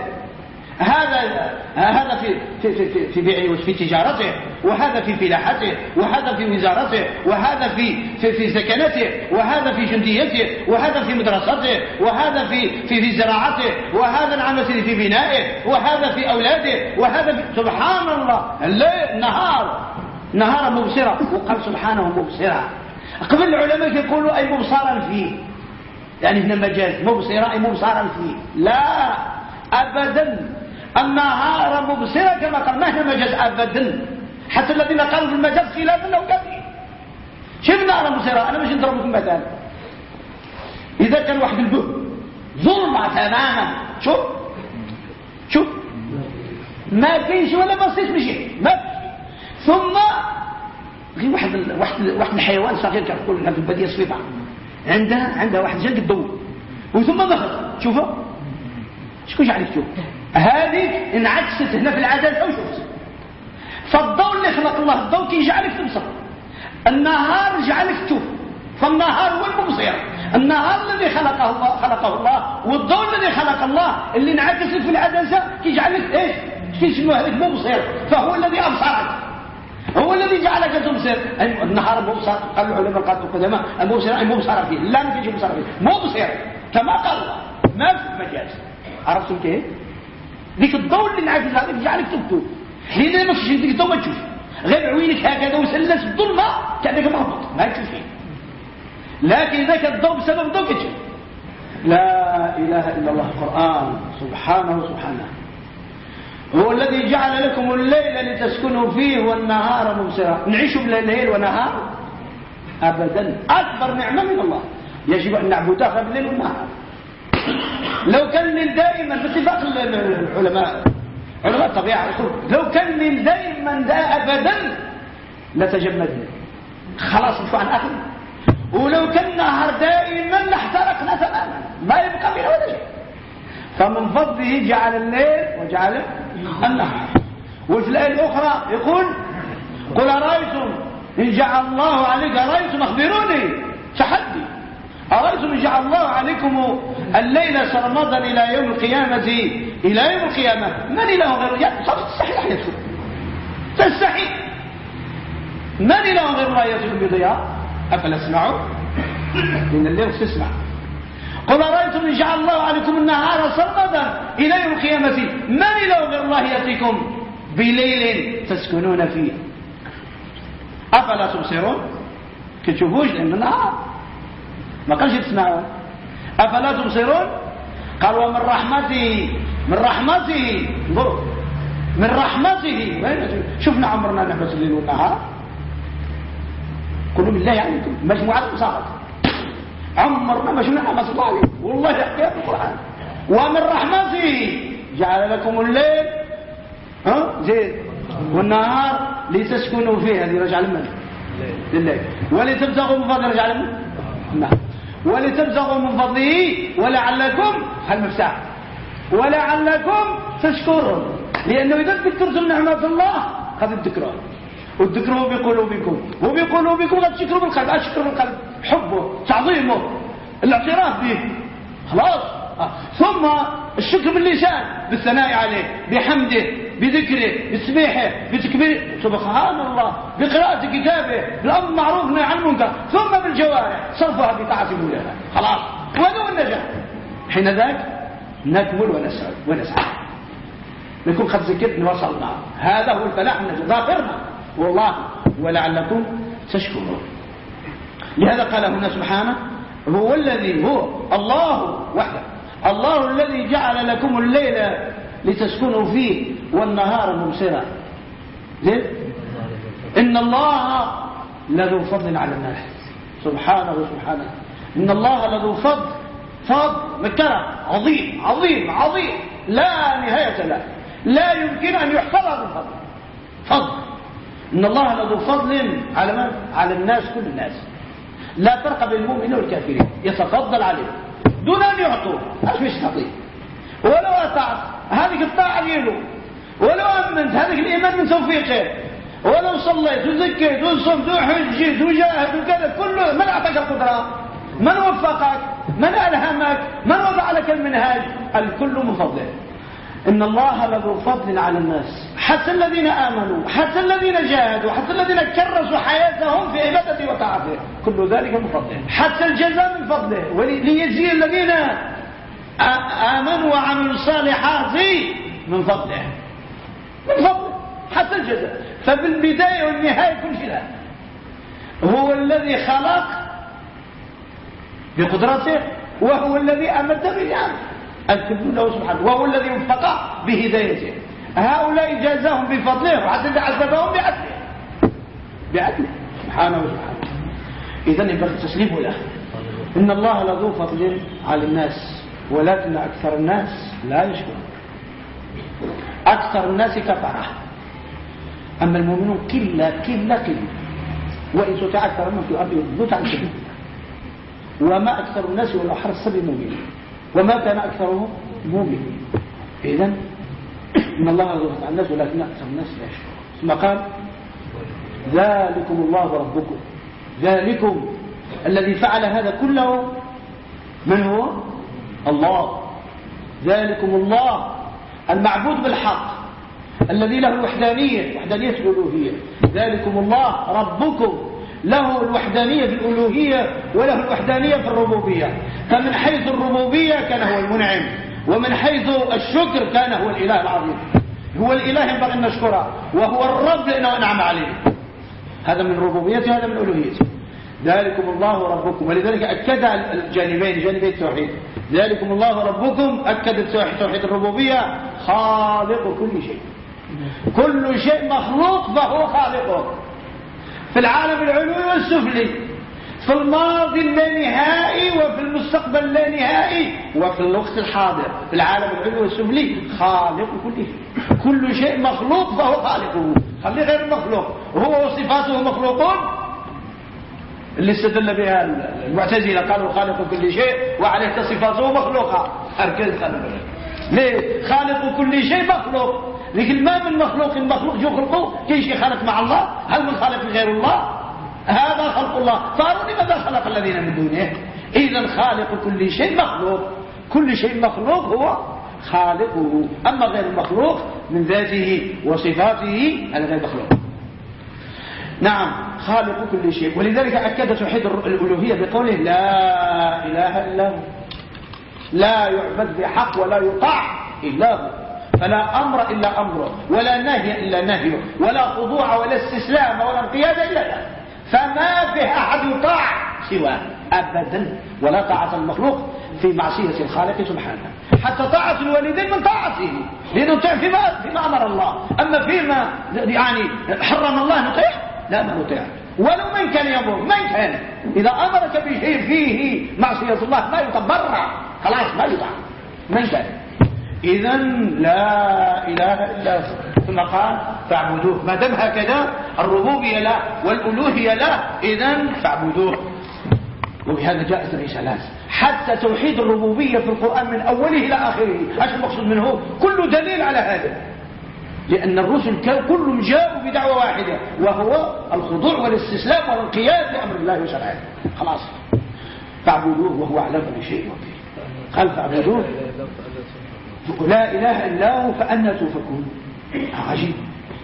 هذا هذا في في في في بيعه وفي تجارته وهذا في فلاحته وهذا في وزارته وهذا في في في سكنته وهذا في جنديته وهذا في مدرسته وهذا في في في زراعته وهذا العمل في بنائه وهذا في أولاده وهذا في سبحان الله الليل نهار. نهار مبصرة وقال سبحانه مبصرة. قبل العلماء يقولوا أي مبصرا فيه. يعني هنا مجاز مبصرة أي مبصرا فيه. لا أبدا. النهار مبصرة كما قال ما هي مجاز أبدا؟ حتى الذين قالوا في المجاز خلاف لو كثير شوف النهار مبصرة أنا مش نضرب لكم مثال إذا كان واحد البه ظلمة تماما. شوف. شوف. ما فيش ولا بسيط مشي ما ثم غير واحد واحد واحد الحيوان صغير كنقول في البادية صفيفه عندها عندها واحد جلد الضوء. وثم ضغط شوفوا شكون جعلك تشوف هذيك انعكست هنا في العدد أو شفت فالضوء اللي خلق الله الضوء كيجعلك تبصر. النهار جعلك تشوف. فالنهار هو المبصر. النهار الذي خلقه الله خلقه الله والضوء الذي خلق الله اللي انعكس في العدسه كيجعلك إيش؟ كيسموه هذاك مبصر فهو الذي أبصرك. هو الذي جعلك تبصر. النهار مبصر. قال العلماء قالوا القدماء المبصر مبصر فيه. لا فيش مبصر فيه. مبصر. كما قال الله. ما في مجاز. عرفتم كيف؟ ذيك الضوء اللي انعكس هذاك جعلك تكتب حين ما تشوف ذيك الضوء ما تشوف. غير عوينك هكذا وسلس الظلمه كأنك مهبط ما تشوف لكن ذاك الضوء بسبب كتشوف لا إله إلا الله. القران سبحانه سبحانه هو الذي جعل لكم الليل لتسكنوا فيه والنهار مبصرا. نعيش بالليل ونهار ابدا. أكبر نعمة من الله. يجب أن نعبدها بالليل والنهار. لو كان الليل دائما باتفاق العلماء علماء الطبيعة لو كان الليل دائما دا ابدا لتجمدنا خلاص مش عن آخر. ولو كان النهار دائما لاحترقنا تماما. ما يبقى فينا ولا شيء. فمن فضله جعل الليل وجعل النهار وفي الآية الأخرى يقول قل أرأيتم إن جعل الله عليك أرأيتم أخبروني؟ تحدي. أرأيتم إن جعل الله عليكم الليل سرمدا إلى يوم القيامة؟ إلى يوم القيامة. من إله غير تستحي حياتكم تستحي. من إله غير الله يأتيكم بضياء أفلا اسمعوا إن الليل تسمع. قل أرأيتم إن جعل الله عليكم النهار سرمدا إلى يوم القيامة من إله غير الله يأتيكم؟ بليل تسكنون فيه. أفلا تبصرون؟ كتشوفوش لأن النهار. ما قالش تسمعون أفلا تبصرون؟ قال ومن رحمته من رحمته. انظروا. من رحمته. شفنا عمرنا نحبس الليل والنهار. قلوا بالله عليكم. مجموعة مساقط عمرنا ما شفنا نعمة الله عليه والله يحكي في القرآن. ومن رحمته جعل لكم الليل ها؟ زين. والنهار لتسكنوا فيه هذه رجع لمن لله ولتبتغوا من فضل رجع لمن نعم. ولتبتغوا من فضله ولعلكم المفتاح ولعلكم تشكرون. لأنه إذا ذكرتم نعمه الله هذا الذكرى وذكره بقلوبكم وبقلوبكم تشكروا بالقلب اشكروا بالقلب حبه تعظيمه الاعتراف به. خلاص. آه. ثم الشكر باللسان بالثناء عليه بحمده بذكره بتسبيحه بتكبيره. سبحان الله. بقراءة كتابه بالأمر بالمعروف والنهي عن المنكر. ثم بالجوارح صرفها بطاعة مولاها خلاص. وهذا هو النجاح. حين ذاك نكمل ونسعد ونسعد نكون قد ذكرت وصلنا هذا هو الفلاح من ظافرنا والله ولعلكم تشكرون. لهذا قال هنا سبحانه هو الذي هو الله وحده. الله الذي جعل لكم الليل لتسكنوا فيه والنهار مبصرا. زين؟ إن الله لذو فضل على الناس. سبحانه وسبحانه إن الله لذو فضل فضل مكرم عظيم عظيم عظيم. لا نهاية له. لا يمكن أن هذا الفضل فضل. إن الله لذو فضل على من؟ على الناس كل الناس. لا فرق بين المؤمنين والكافرين. يتفضل عليهم. دون أن يعطوا. مش تعطيه ولو أطعت. هذه الطاعة ديالو ولو آمنت. هذه الإيمان من توفيقه. ولو صليت وزكيت وصمت وحجيت وجاهد وكذا. كله من أعطاك القدرة؟ من وفقك؟ من ألهمك؟ من وضع لك المنهاج؟ الكل من فضله. إن الله لذو فضل على الناس. حتى الذين آمنوا حتى الذين جاهدوا حتى الذين كرسوا حياتهم في عبادته وطاعته. كل ذلك من فضله. حتى الجزاء من فضله. وليجزي الذين آمنوا وعملوا الصالحات من فضله. من فضله. حتى الجزاء. ففي البداية والنهاية كل شيء هو الذي خلق بقدرته وهو الذي أمد بنعمه الكل له سبحانه وهو الذي وفق بهدايته هؤلاء جازاهم بفضله وحتى عذبهم بعدله بعدله سبحانه وتعالى. إذا ينبغي التسليم له إن الله لذو فضل على الناس. ولكن أكثر الناس لا يشكرون. أكثر الناس كفرة. أما المؤمنون كلا كلا كلا. وإن تطع أكثر من في سبيل وما أكثر الناس ولو حرص بمؤمنين وما كان أكثرهم مؤمنين. إذا إن الله يضبط عن الناس ولكن أكثر الناس لا يشكرون ثم قال ذلكم الله ربكم. ذلكم الذي فعل هذا كله من هو؟ الله. ذلكم الله المعبود بالحق الذي له الوحدانية وحدانية الألوهية. ذلكم الله ربكم. له الوحدانية في الألوهية وله الوحدانية في الربوبية. فمن حيث الربوبية كان هو المنعم ومن حيث الشكر كان هو الإله العظيم. هو الإله ينبغي أن نشكره وهو الرب لأنه أنعم عليه. هذا من ربوبيته هذا من ألوهيته. ذلكم الله ربكم. ولذلك أكد الجانبين جانبي التوحيد. ذلكم الله ربكم أكد توحيد الربوبية خالق كل شيء. كل شيء مخلوق فهو خالقه. في العالم العلوي والسفلي في الماضي اللانهائي وفي المستقبل اللانهائي وفي الوقت الحاضر في العالم العلوي والسفلي خالق كل شيء كل شيء مخلوق فهو خالقه. خليه غير المخلوق هو وصفاته مخلوقون. اللي استدل بها المعتزلة قالوا خالق كل شيء وعليه صفاته مخلوقة. اركز خلق ليه؟ خالق كل شيء مخلوق. لكن ما من مخلوق مخلوق يخلقه كي شيء خلق مع الله؟ هل من خالق غير الله؟ هذا خلق الله. فأروني ماذا خلق الذين من دونه؟ اذا خالق كل شيء مخلوق. كل شيء مخلوق هو خالقه. أما غير المخلوق من ذاته وصفاته هذا غير مخلوق. نعم خالق كل شيء. ولذلك أكد توحيد الألوهية بقوله لا إله إلا هو. لا يعبد بحق ولا يطاع إلا هو. فلا أمر إلا أمره ولا نهي إلا نهيه ولا خضوع ولا استسلام ولا انقياد إلا له. فما في أحد يطاع سواه أبدا ولا طاعة المخلوق في معصية الخالق سبحانه. حتى طاعة الوالدين من طاعته لأنه نطيع فيما, فيما أمر الله. أما فيما يعني حرم الله نطيع لا ما نطيع ولو من كان يمر من كان. إذا أمرك بشيء فيه معصية الله ما يتبرع خلاص ما يطاع. من كان؟ إذا لا إله إلا هو. ثم قال فاعبدوه. ما دام هكذا الربوبية لا والألوهية لا إذا فاعبدوه. وبهذا جاءت الرسالات حتى توحيد الربوبية في القرآن من أوله إلى آخره. أيش المقصود منه؟ كل دليل على هذا. لأن الرسل كلهم جاءوا بدعوة واحدة وهو الخضوع والاستسلام والانقياد لأمر الله وشرعه. خلاص. فاعبدوه وهو على كل شيء وكيل. قال فاعبدوه. لا إله إلا هو فأنا توفكون. عجيب.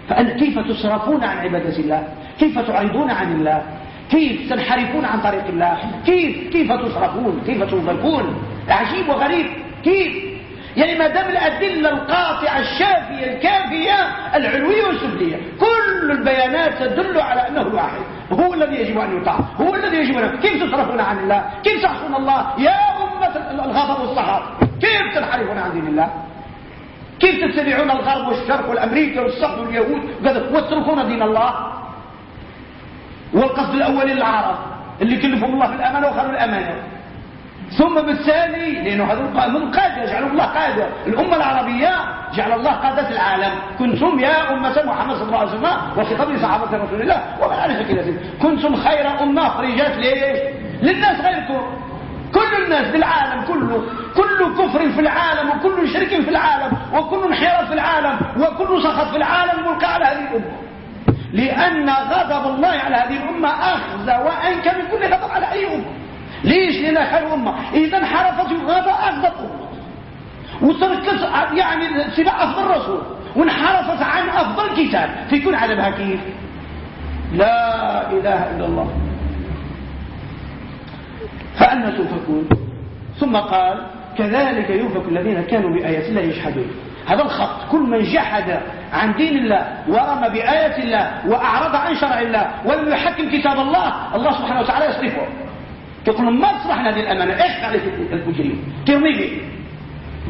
فأن كيف تصرفون عن عبادة الله؟ كيف تعرضون عن الله؟ كيف تنحرفون عن طريق الله؟ كيف كيف تصرفون؟ كيف توفكون؟ عجيب وغريب. كيف؟ يعني ما دام الأدلة القاطعة الشافية الكافية العلوية والسفلية كل البيانات تدل على أنه الواحد هو الذي يجب أن يطاع. هو الذي يجب أن كيف تصرفون عن الله؟ كيف تحصون الله؟ يا أمة الغضب والصحاب كيف تنحرفون عن دين الله؟ كيف تتبعون الغرب والشرق والأمريكا والصقر واليهود؟ وتتركون دين الله؟ والقصد الأول للعرب اللي كلفهم الله بالأمانة وخلوا الأمانة. ثم بالتالي لأنه هذا هم قادة جعلوا الله قادة الأمة العربية جعل الله قادة العالم. كنتم يا أمة محمد صلى الله عليه وسلم وخطاب لصحابة رسول الله ومن على كنتم خير أمة أخرجت ليش؟ للناس غيركم. كل الناس بالعالم كله كل كفر في العالم وكل شرك في العالم وكل انحراف في العالم وكل سخط في العالم ملقى على هذه الأمة. لأن غضب الله على هذه الأمة أخذ وأنكى من كل غضب على أي أمة. ليش؟ لنا خير أمة إذا انحرفت الغضب أمة وتركت يعني اتباع أفضل رسول وانحرفت عن أفضل كتاب. فيكون عذابها كيف لا إله إلا الله. فأنا توفكون ثم قال كذلك يوفك الذين كانوا بآيات الله يجحدون. هذا الخط. كل من جحد عن دين الله ورمى بآية الله وأعرض عن شرع الله ولم يحكم كتاب الله الله سبحانه وتعالى يصرفه يقول ما تصلحنا هذه الأمانة؟ إيش عليك المجرم ترمي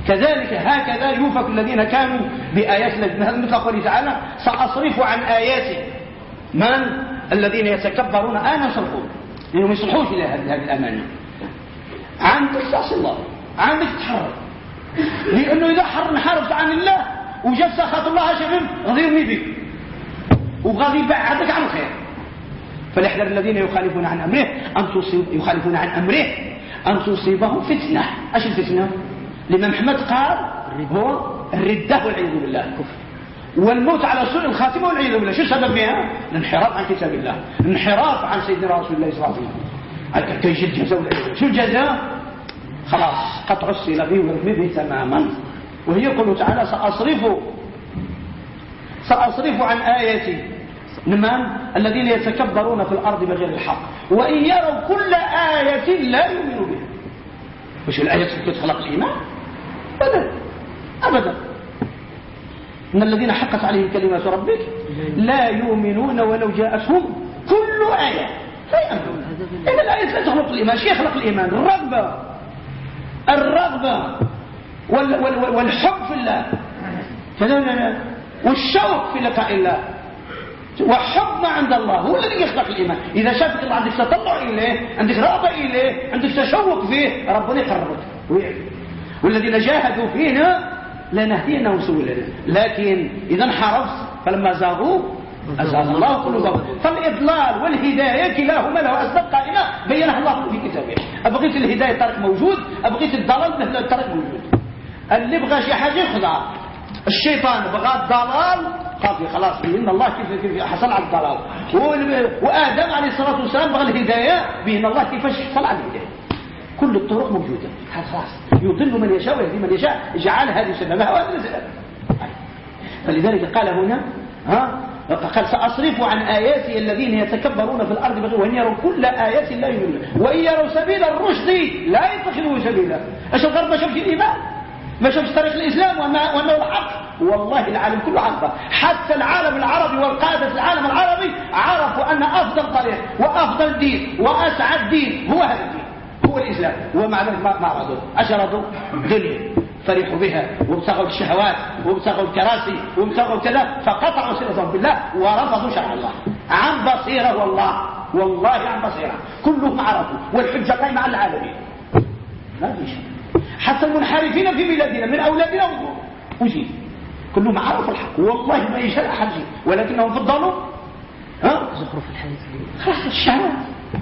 كذلك هكذا يوفك الذين كانوا بآيات الله. مثل قوله تعالى سأصرف عن آياتي. من؟ الذين يتكبرون. أنا صرفون لأنهم يصلحوش إلى هذه الأمانة عن تعصي الله. عندك تتحرر. لأنه إذا حر انحرفت عن الله وجاب سخط الله شباب يرمي بك وغادي يبعدك عن الخير. فليحذر الذين يخالفون عن أمره أن تصيب يخالفون عن أمره أن تصيبهم فتنة. أش الفتنة؟ الإمام محمد قال هو الردة والعياذ بالله. الكفر والموت على سوء الخاتمة والعياذ بالله. شو السبب فيها؟ الانحراف عن كتاب الله. الانحراف عن سيدنا رسول الله صلى الله عليه وسلم. كيجي الجزاء شو الجزاء؟ خلاص قطع الصلة به ورمي به تماما وهي يقول تعالى سأصرف سأصرف عن آياتي. لمن الذين يتكبرون في الأرض بغير الحق. وإن يروا كل آية لا يؤمنوا بها. وش الآية تخلق الإيمان؟ أبدا. أبدا. إن الذين حقت عليهم كلمات ربك لا يؤمنون ولو جاءتهم كل آية. فيأمنون إن الآية لا تخلق الإيمان. شيء يخلق الإيمان. الرغبة. الرغبة. وال وال والحب في الله. والشوق في لقاء الله. وحب ما عند الله. هو الذي يخلق الإيمان. إذا شافك الله عندك تطلع إليه عندك رغبة إليه عندك تشوق فيه ربنا يقربك. والذين جاهدوا فينا لنهدينهم سبلنا لكن إذا انحرفت فلما زاغوا أزاغ الله قلوبهم. فالإضلال والهداية كلاهما له أسباب قائمة. بينها الله في كتابه. أبغيت الهداية الطريق موجود أبغيت الضلال الطريق موجود. اللي بغى شي حاجة يخضع الشيطان بغى الضلال قال خلاص بإن الله كيف كيف حصل على الضلال. وآدم عليه الصلاة والسلام بغى الهداية بإن الله كيفاش حصل على الهداية. كل الطرق موجودة. خلاص. يضل من يشاء ويهدي من يشاء. اجعل هذه سببها وهذا سببها. فلذلك قال هنا ها قال سأصرف عن آياتي الذين يتكبرون في الأرض بغير وإن يروا كل آيات لا يؤمنون وإن يروا سبيل الرشد لا يتخذوه سبيلا. إيش الغرب ما شافش الإيمان. ما شافش طريق الإسلام وأنه الحق والله العالم كله عرفه حتى العالم العربي والقادة العالم العربي عرفوا أن أفضل طريق وأفضل دين وأسعد دين هو هذا الدين. هو الإسلام. ومع ذلك ما أرادوا أشرطوا دنيا فرحوا بها. وابتغوا الشهوات وابتغوا الكراسي وابتغوا كذا. فقطعوا صلتهم بالله. ورفضوا شرع الله. عن بصيرة والله. والله عن بصيرة. كلهم عرفوا. والحجة قائمة على العالمين. ما فيش حتى المنحرفين في بلادنا من أولادنا وجيب كلهم عرفوا الحق. والله ما يشاء أحد ولكنهم فضلوا ها؟ زخرف الحياة خلاص الشهوات.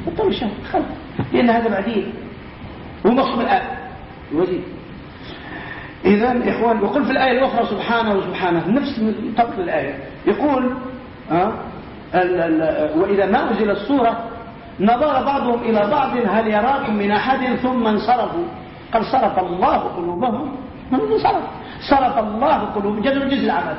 فضلوا الشهوات. خلاص. لأن هذا بعدين. هو مقصود الآن. يوزيد إذا إخوان يقول في الآية الأخرى سبحانه وسبحانه نفس طرف الآية. يقول أه وإذا ما أنزل السورة نظر بعضهم إلى بعض هل يراكم من أحد؟ ثم انصرفوا. قال صرف الله قلوبهم. من انصرف صرف الله قلوبهم. جزء جزء العمل.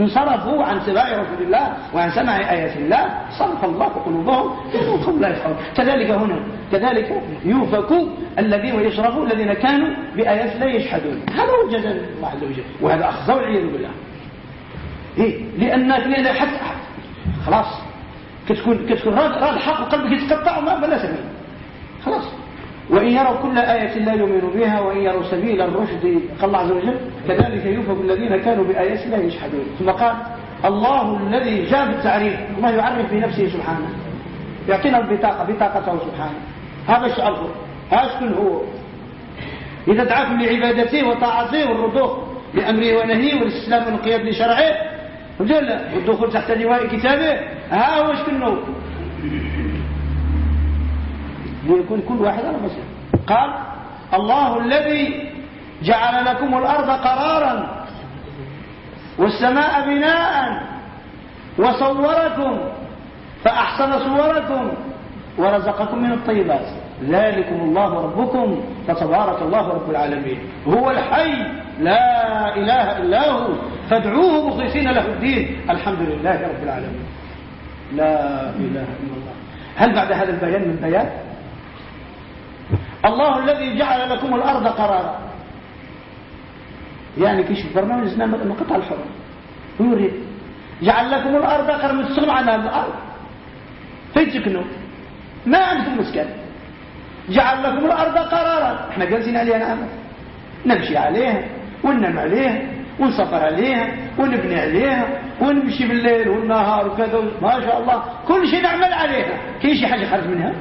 انصرفوا عن سماع رسول الله وعن سماع آيات الله. صرف الله قلوبهم فهم لا يفعلون كذلك هنا كذلك يوفك الذين ويشرفوا الذين كانوا بآيات لا يشهدون. هذا هو الجزاء الله عز وجل وهذا أخذ والعياذ بالله. إيه لأن لأن حتى خلاص كتكون كتكون راد الحق وقلبك يتقطع وما بلا سبيل خلاص. وإن يروا كل آية لا يؤمنوا بها وإن يروا سبيل الرشد قال الله عز وجل كذلك يوفق الذين كانوا بآيات الله يجحدون. ثم قال الله الذي جاء بالتعريف الله يعرف بنفسه سبحانه. يعطينا البطاقة بطاقته سبحانه. هذا الشيء هذا شكون هو. إذا دعاكم لعبادته وطاعته والرضوخ لأمره ونهيه والاستسلام والانقياد لشرعه والدخول تحت لواء كتابه ها هو هو ليكون كل واحد على بصير قال الله الذي جعل لكم الأرض قرارا والسماء بناء وصوركم فأحسن صوركم ورزقكم من الطيبات. ذلكم الله ربكم فتبارك الله رب العالمين. هو الحي لا إله إلا هو. فادعوه مخلصين له الدين. الحمد لله رب العالمين. لا إله إلا الله. هل بعد هذا البيان من بيان؟ الله الذي جعل لكم الأرض قرارا. يعني كيش برنامج من قطع الحرم ويريد جعل لكم الأرض قرارا مستغنى عن هذه الأرض فين تسكنوا ما عندكم مسكن جعل لكم الأرض قرارا. إحنا جالسين عليها نعم نمشي عليها وننام عليها ونسافر عليها ونبني عليها ونمشي بالليل والنهار وكذا. ما شاء الله. كل شيء نعمل عليها. كاين شي حاجة خرج منها.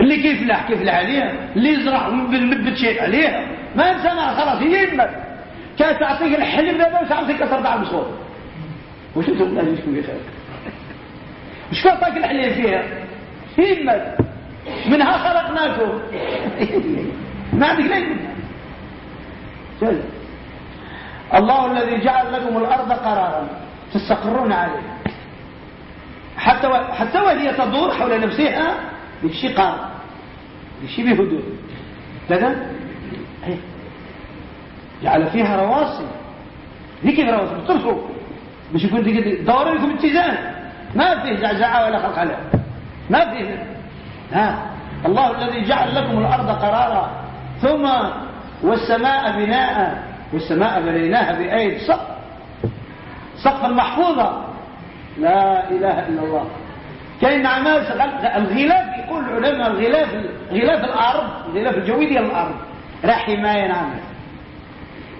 اللي كيف لاح كيف لاح عليها اللي يزرع بالمد شيء عليها ما انسانا خلاص يمك كانت تعطيك الحلم هذا وتعطيك أربع بصوت وش أنتم الناس شكون يخاف مش كان طاق الحليب فيها؟ يمك منها خلقناكم. ما عندك ليش الله الذي جعل لكم الأرض قرارا تستقرون عليه. حتى و... حتى وهي تدور حول نفسها بشي قرار بشي بهدوء كذا جعل فيها رواسي. كيف رواسي؟ بترفوا باش يكون دور لكم اتزان. ما فيه زعزعة ولا خلخله ما فيه. ها الله الذي جعل لكم الأرض قرارا ثم والسماء بناء والسماء بنيناها بأيد سقف سقفا محفوظا. لا إله إلا الله. كاين أعمال الغلاف يقول العلماء الغلاف غلاف الأرض الغلاف الجوي ديال الأرض. راه حماية نعمل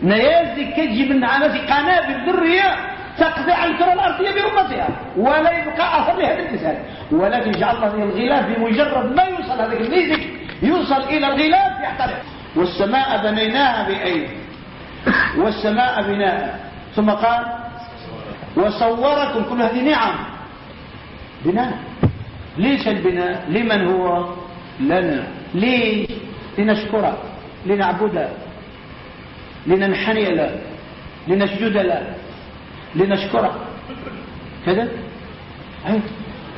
نيازك كتجي من نعمة قنابل ذرية تقضي على الكرة الأرضية برمتها ولا يبقى أثر لهذا الإنسان. ولكن جعل الله الغلاف بمجرد ما يوصل هذاك الميزك يوصل إلى الغلاف يحترق. والسماء بنيناها بأيد والسماء بناء. ثم قال وصوركم. كل هذه نعم. بناء. ليش البناء؟ لمن هو؟ لنا. ليش؟ لنشكره لنعبده لننحني له لنسجد له لنشكره. كذا؟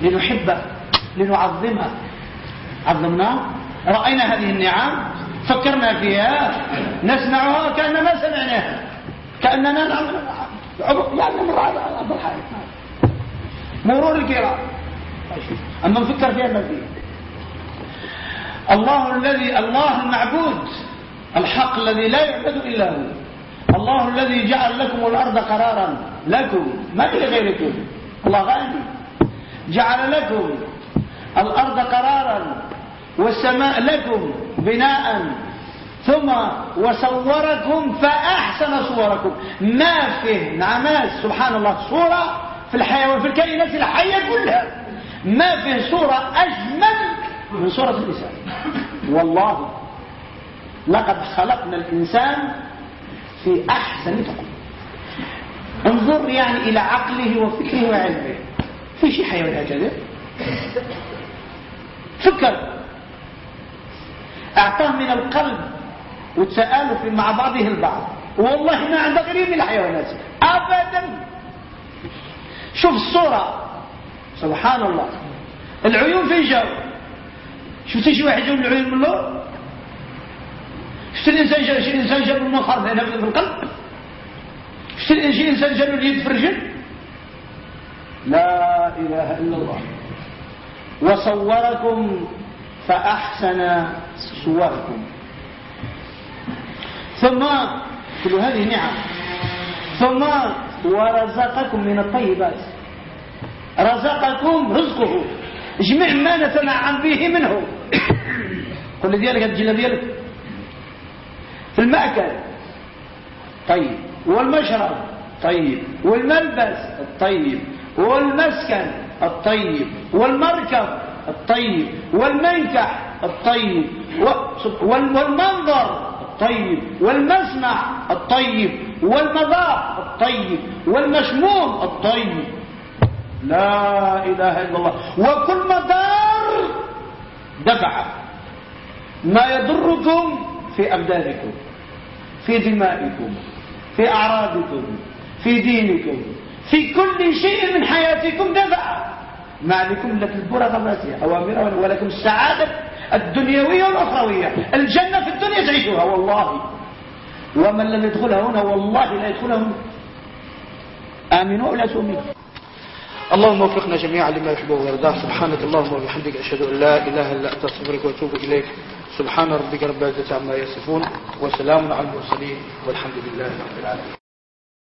لنحبه لنعظمه. عظمناه. رأينا هذه النعم فكرنا فيها نسمعها كأننا سمعناها. كأننا يعني على الحال مرور الكرام. أما نفكر فيها ما فيه الله الذي الله المعبود. الحق الذي لا يعبد إلا هو. الله الذي جعل لكم الأرض قرارا لكم. ما لغيركم الله غالب. جعل لكم الأرض قرارا والسماء لكم بناء. ثم وصوركم فأحسن صوركم. ما فيه نعمات. سبحان الله. صورة في الحياة وفي الكائنات الحية كلها. ما فيه صورة أجمل من صورة الإنسان. والله لقد خلقنا الإنسان في أحسن تقويم انظر يعني إلى عقله وفكره وعلمه. في شيء حيوان هكذا فكر. أعطاه من القلب وتسألوا مع بعضه البعض. والله ما عنده غير من الحيوانات أبدا. شوف الصورة. سبحان الله. العيون فين جاو شفت شي واحد جاو العيون من اللور شفت الإنسان جاو شي إنسان جاو المنخر في القلب؟ شفت شي إنسان جاو اليد في الرجل؟ لا إله إلا الله. وصوركم فأحسن صوركم. ثم كل هذه نعم. ثم ورزقكم من الطيبات. رزقكم رزقه. جميع ما نتنعم به منه. قل ديالك الجنة ديالك. في المأكل. طيب. والمشرب. طيب. والملبس. الطيب والمسكن. الطيب والمركب. الطيب والمنكح. الطيب والمنظر. الطيب والمسمع. الطيب والمذاق الطيب والمشموم. الطيب لا إله إلا الله. وكل مدار دفع ما يضركم في أبدانكم في دمائكم في أعراضكم في دينكم في كل شيء من حياتكم دفع. ما عليكم إلا في البرغ الراسية أوامر ولكم السعادة الدنيوية والأخروية. الجنة في الدنيا تعيشها والله. ومن لم يدخلها هنا والله لا يدخلها هنا. آمنوا ولا تؤمنوا. اللهم وفقنا جميعا لما يحب ويرضاه. سبحانك اللهم وبحمدك أشهد أن لا إله إلا أنت أستغفرك وأتوب إليك. سبحان ربك رب العزة عما يصفون وسلام على المرسلين والحمد لله رب العالمين.